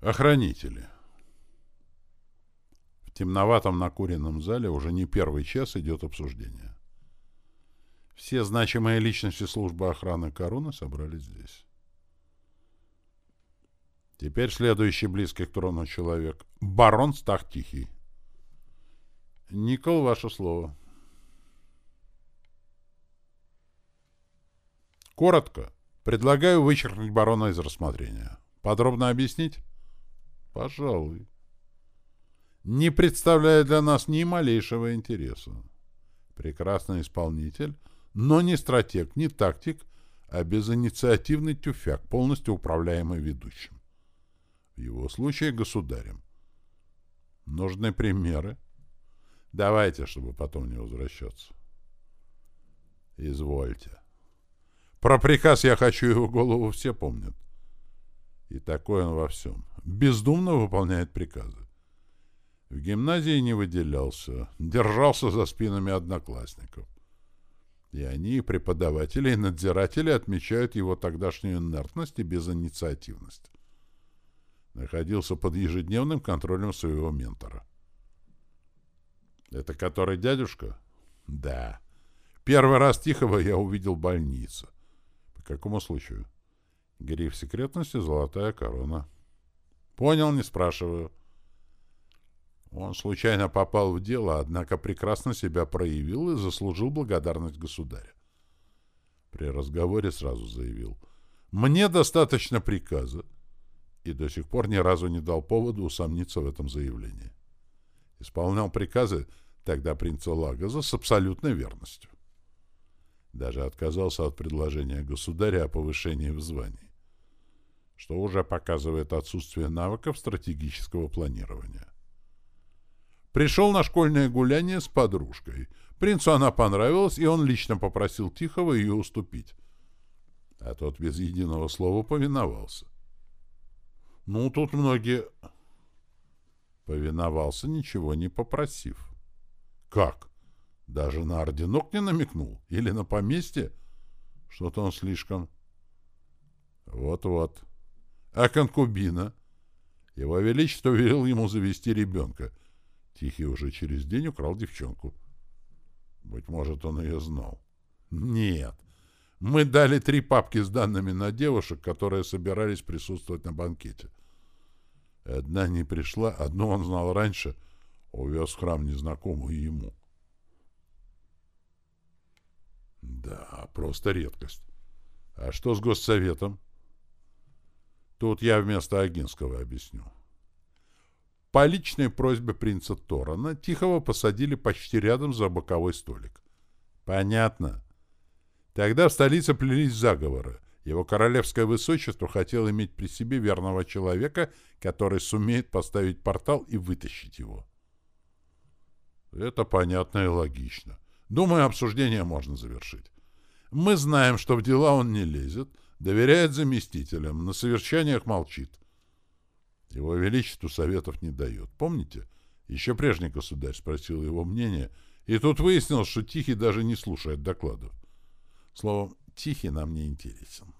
Охранители. В темноватом накуренном зале уже не первый час идет обсуждение. Все значимые личности службы охраны короны собрались здесь. Теперь следующий близкий к трону человек. Барон Стах Тихий. Никол, ваше слово. Коротко. Предлагаю вычеркнуть барона из рассмотрения. Подробно объяснить? Пожалуй. Не представляет для нас ни малейшего интереса. Прекрасный исполнитель, но не стратег, не тактик, а безинициативный тюфяк, полностью управляемый ведущим. В его случае государем. Нужны примеры. Давайте, чтобы потом не возвращаться. Извольте. Про приказ «я хочу его голову» все помнят. И такой он во всем. Бездумно выполняет приказы. В гимназии не выделялся, держался за спинами одноклассников. И они, преподаватели, и надзиратели отмечают его тогдашнюю инертность и безинициативность. Находился под ежедневным контролем своего ментора. «Это который дядюшка?» «Да. Первый раз Тихого я увидел в больнице. По какому случаю?» Гриф секретности «Золотая корона». «Понял, не спрашиваю». Он случайно попал в дело, однако прекрасно себя проявил и заслужил благодарность государя. При разговоре сразу заявил. «Мне достаточно приказа» и до сих пор ни разу не дал поводу усомниться в этом заявлении. Исполнял приказы тогда принца Лагоза с абсолютной верностью. Даже отказался от предложения государя о повышении в звании что уже показывает отсутствие навыков стратегического планирования. Пришел на школьное гуляние с подружкой. Принцу она понравилась, и он лично попросил Тихого ее уступить. А тот без единого слова повиновался. Ну, тут многие... Повиновался, ничего не попросив. Как? Даже на орденок не намекнул? Или на поместье? Что-то он слишком... Вот-вот. А конкубина? Его Величество велел ему завести ребенка. Тихий уже через день украл девчонку. Быть может, он ее знал. Нет. Мы дали три папки с данными на девушек, которые собирались присутствовать на банкете. Одна не пришла, одну он знал раньше, увез в храм незнакомую ему. Да, просто редкость. А что с госсоветом? Тут я вместо Агинского объясню. По личной просьбе принца Торана Тихого посадили почти рядом за боковой столик. Понятно. Тогда в столице плелись заговоры. Его королевское высочество хотел иметь при себе верного человека, который сумеет поставить портал и вытащить его. Это понятно и логично. Думаю, обсуждение можно завершить. Мы знаем, что в дела он не лезет, Доверяет заместителям, на совещаниях молчит. Его Величеству советов не дает. Помните? Еще прежний государь спросил его мнение, и тут выяснилось, что Тихий даже не слушает докладов. Словом, Тихий нам не интересен.